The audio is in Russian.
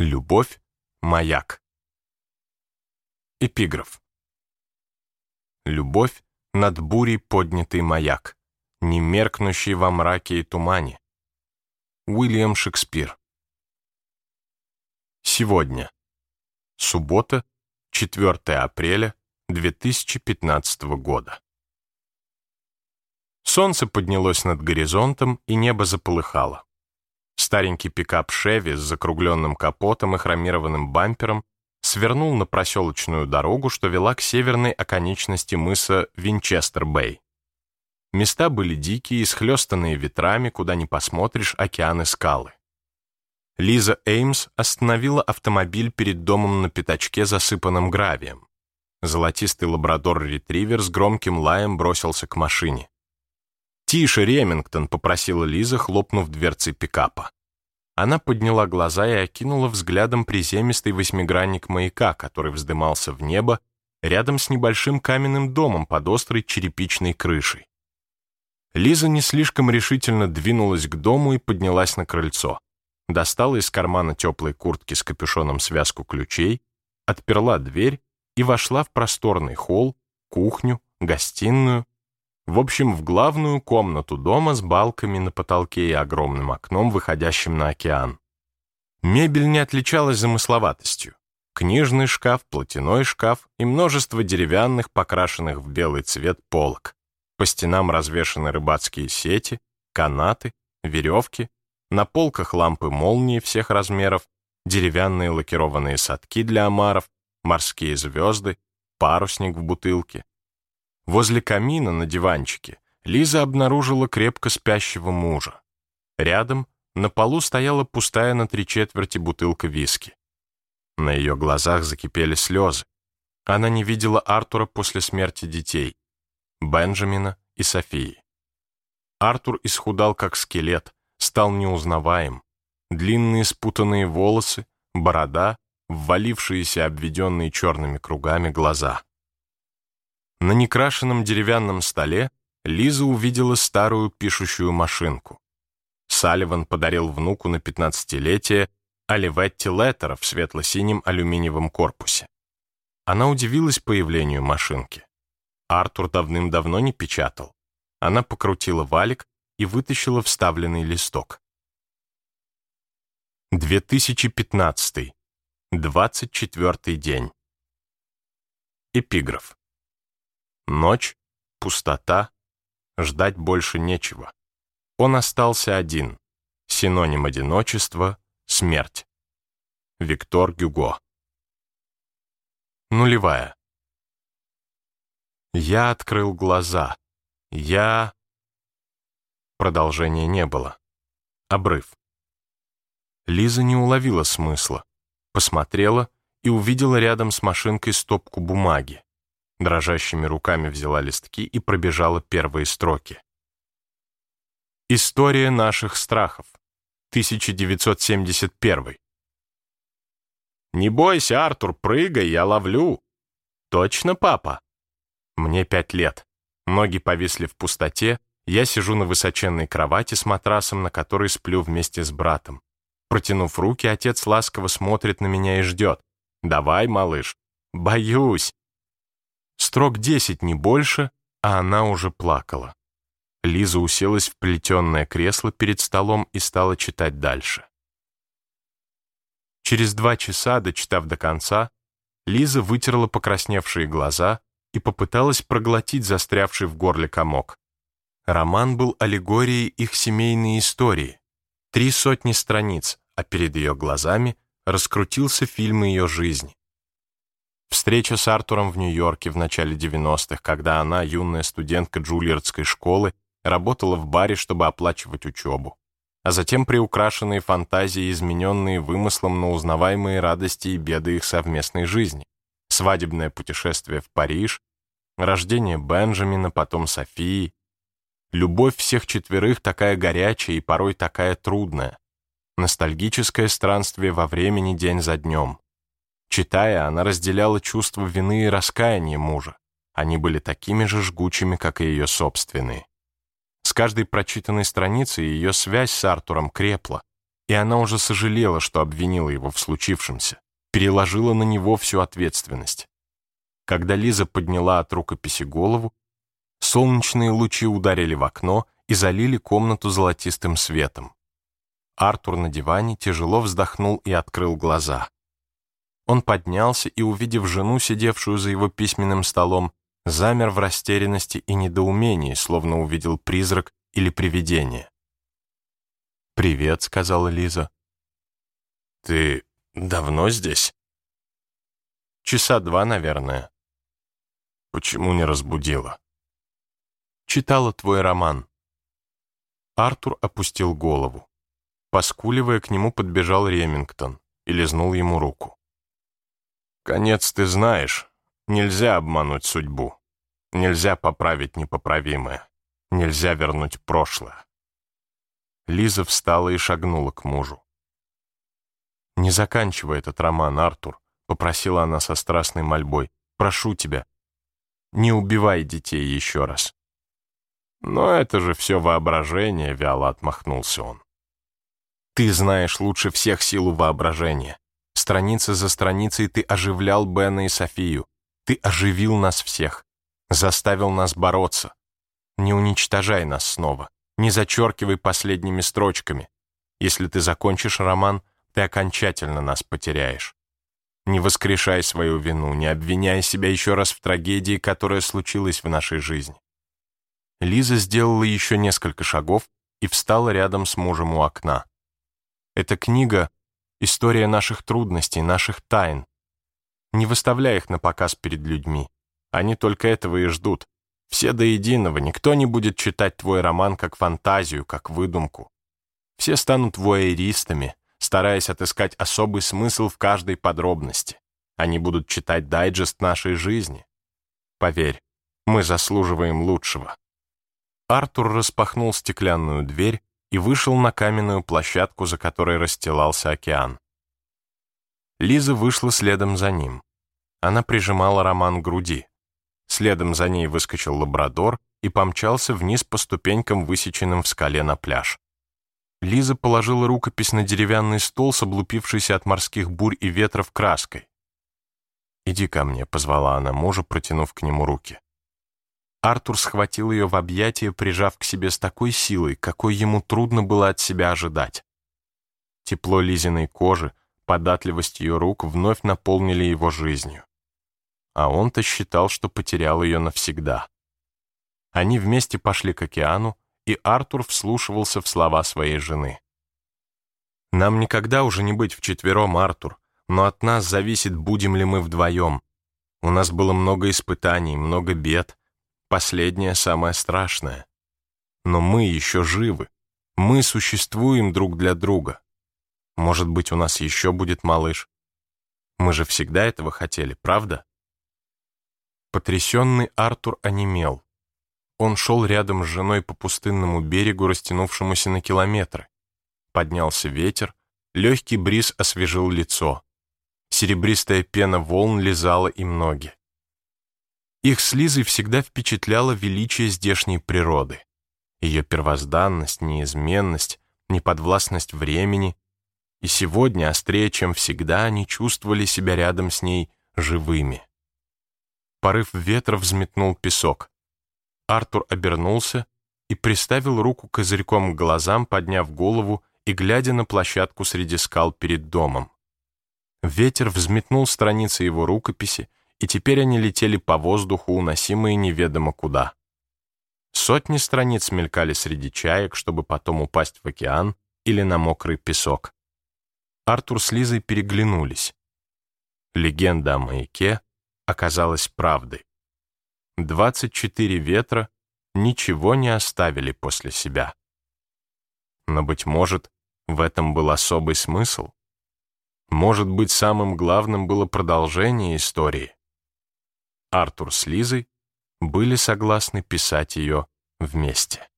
Любовь — маяк. Эпиграф. Любовь — над бурей поднятый маяк, не меркнущий во мраке и тумане. Уильям Шекспир. Сегодня. Суббота, 4 апреля 2015 года. Солнце поднялось над горизонтом, и небо заполыхало. Старенький пикап «Шеви» с закругленным капотом и хромированным бампером свернул на проселочную дорогу, что вела к северной оконечности мыса Винчестер-Бэй. Места были дикие, исхлестанные ветрами, куда ни посмотришь, океаны скалы. Лиза Эймс остановила автомобиль перед домом на пятачке, засыпанным гравием. Золотистый лабрадор-ретривер с громким лаем бросился к машине. «Тише, Ремингтон», — попросила Лиза, хлопнув дверцей пикапа. Она подняла глаза и окинула взглядом приземистый восьмигранник маяка, который вздымался в небо рядом с небольшим каменным домом под острой черепичной крышей. Лиза не слишком решительно двинулась к дому и поднялась на крыльцо. Достала из кармана теплой куртки с капюшоном связку ключей, отперла дверь и вошла в просторный холл, кухню, гостиную в общем, в главную комнату дома с балками на потолке и огромным окном, выходящим на океан. Мебель не отличалась замысловатостью. Книжный шкаф, платяной шкаф и множество деревянных, покрашенных в белый цвет полок. По стенам развешаны рыбацкие сети, канаты, веревки, на полках лампы молнии всех размеров, деревянные лакированные садки для омаров, морские звезды, парусник в бутылке, Возле камина на диванчике Лиза обнаружила крепко спящего мужа. Рядом на полу стояла пустая на три четверти бутылка виски. На ее глазах закипели слезы. Она не видела Артура после смерти детей, Бенджамина и Софии. Артур исхудал как скелет, стал неузнаваем. Длинные спутанные волосы, борода, ввалившиеся обведенные черными кругами глаза. На некрашенном деревянном столе Лиза увидела старую пишущую машинку. Салливан подарил внуку на пятнадцатилетие Оливетти Леттера в светло-синем алюминиевом корпусе. Она удивилась появлению машинки. Артур давным-давно не печатал. Она покрутила валик и вытащила вставленный листок. 2015. 24 день. Эпиграф. Ночь, пустота, ждать больше нечего. Он остался один. Синоним одиночества — смерть. Виктор Гюго. Нулевая. Я открыл глаза. Я... Продолжения не было. Обрыв. Лиза не уловила смысла. Посмотрела и увидела рядом с машинкой стопку бумаги. Дрожащими руками взяла листки и пробежала первые строки. История наших страхов. 1971. «Не бойся, Артур, прыгай, я ловлю». «Точно, папа?» Мне пять лет. Ноги повисли в пустоте, я сижу на высоченной кровати с матрасом, на которой сплю вместе с братом. Протянув руки, отец ласково смотрит на меня и ждет. «Давай, малыш». «Боюсь». Строк десять, не больше, а она уже плакала. Лиза уселась в плетенное кресло перед столом и стала читать дальше. Через два часа, дочитав до конца, Лиза вытерла покрасневшие глаза и попыталась проглотить застрявший в горле комок. Роман был аллегорией их семейной истории. Три сотни страниц, а перед ее глазами раскрутился фильм ее жизни. Встреча с Артуром в Нью-Йорке в начале 90-х, когда она, юная студентка Джульярдской школы, работала в баре, чтобы оплачивать учебу. А затем приукрашенные фантазии, измененные вымыслом на узнаваемые радости и беды их совместной жизни. Свадебное путешествие в Париж, рождение Бенджамина, потом Софии. Любовь всех четверых такая горячая и порой такая трудная. Ностальгическое странствие во времени день за днем. Читая, она разделяла чувство вины и раскаяния мужа. Они были такими же жгучими, как и ее собственные. С каждой прочитанной страницей ее связь с Артуром крепла. и она уже сожалела, что обвинила его в случившемся, переложила на него всю ответственность. Когда Лиза подняла от рукописи голову, солнечные лучи ударили в окно и залили комнату золотистым светом. Артур на диване тяжело вздохнул и открыл глаза. Он поднялся и, увидев жену, сидевшую за его письменным столом, замер в растерянности и недоумении, словно увидел призрак или привидение. «Привет», — сказала Лиза. «Ты давно здесь?» «Часа два, наверное». «Почему не разбудила?» «Читала твой роман». Артур опустил голову. Поскуливая, к нему подбежал Ремингтон и лизнул ему руку. Конец ты знаешь. Нельзя обмануть судьбу. Нельзя поправить непоправимое. Нельзя вернуть прошлое. Лиза встала и шагнула к мужу. «Не заканчивай этот роман, Артур», — попросила она со страстной мольбой. «Прошу тебя, не убивай детей еще раз». «Но это же все воображение», — вяло отмахнулся он. «Ты знаешь лучше всех силу воображения. Страница за страницей ты оживлял Бена и Софию. Ты оживил нас всех. Заставил нас бороться. Не уничтожай нас снова. Не зачеркивай последними строчками. Если ты закончишь роман, ты окончательно нас потеряешь. Не воскрешай свою вину, не обвиняй себя еще раз в трагедии, которая случилась в нашей жизни. Лиза сделала еще несколько шагов и встала рядом с мужем у окна. Эта книга история наших трудностей, наших тайн. Не выставляй их на показ перед людьми. Они только этого и ждут. Все до единого, никто не будет читать твой роман как фантазию, как выдумку. Все станут вуайеристами, стараясь отыскать особый смысл в каждой подробности. Они будут читать дайджест нашей жизни. Поверь, мы заслуживаем лучшего. Артур распахнул стеклянную дверь и вышел на каменную площадку, за которой расстилался океан. Лиза вышла следом за ним. Она прижимала Роман к груди. Следом за ней выскочил лабрадор и помчался вниз по ступенькам, высеченным в скале на пляж. Лиза положила рукопись на деревянный стол с облупившейся от морских бурь и ветров краской. «Иди ко мне», — позвала она мужа, протянув к нему руки. Артур схватил ее в объятия, прижав к себе с такой силой, какой ему трудно было от себя ожидать. Тепло Лизиной кожи, податливость ее рук вновь наполнили его жизнью. А он-то считал, что потерял ее навсегда. Они вместе пошли к океану, и Артур вслушивался в слова своей жены. «Нам никогда уже не быть вчетвером, Артур, но от нас зависит, будем ли мы вдвоем. У нас было много испытаний, много бед, Последнее самое страшное. Но мы еще живы. Мы существуем друг для друга. Может быть, у нас еще будет малыш. Мы же всегда этого хотели, правда? Потрясенный Артур онемел. Он шел рядом с женой по пустынному берегу, растянувшемуся на километры. Поднялся ветер, легкий бриз освежил лицо. Серебристая пена волн лизала им ноги. Их с Лизой всегда впечатляло величие здешней природы. Ее первозданность, неизменность, неподвластность времени. И сегодня, острее, чем всегда, они чувствовали себя рядом с ней живыми. Порыв ветра взметнул песок. Артур обернулся и приставил руку козырьком к глазам, подняв голову и глядя на площадку среди скал перед домом. Ветер взметнул страницы его рукописи, и теперь они летели по воздуху, уносимые неведомо куда. Сотни страниц мелькали среди чаек, чтобы потом упасть в океан или на мокрый песок. Артур с Лизой переглянулись. Легенда о маяке оказалась правдой. 24 ветра ничего не оставили после себя. Но, быть может, в этом был особый смысл? Может быть, самым главным было продолжение истории? Артур с Лизой были согласны писать ее вместе.